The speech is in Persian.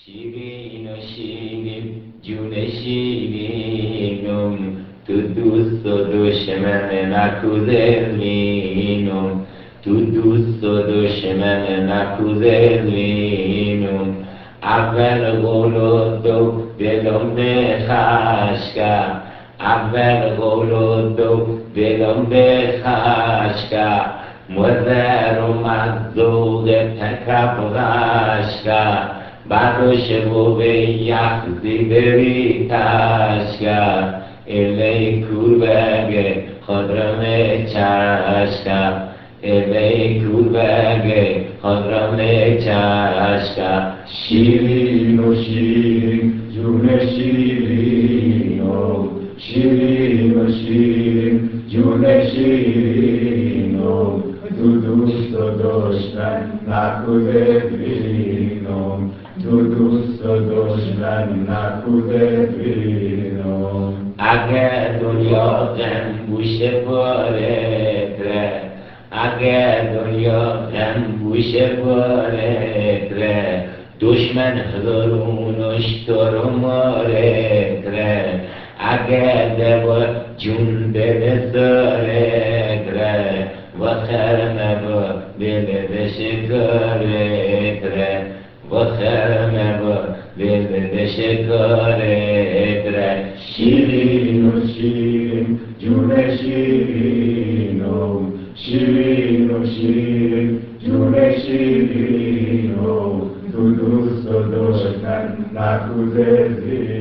شیرین و شیرین جون شیرینم تو دوست و دشمن نکوزلینم تو دوست و دشمن نکوزلینم اول قول دو دلم بخشکه اول قول دو دلم بخشکه مزر و بعدش بو به یخزی بری تشکه الی کور بگه خادرم چشکه الی کور بگه خادرم چشکه شیرین و شیرین جون شیرین و شیرین و شیرین جون شیرین. دشمن نکوده تو دوست و دشمن نکوده اگر دنیا غم گوشه بارتره اگر دنیا غم گوشه بارتره دشمن هزارونش تو رو مارتره اگر دوا جون دل deșecăretre, vă herme vă vede deșecăretre, și vinul și giune și vinul, și vinul și giune și vinul, tu dus o doșnan, n-acuzezi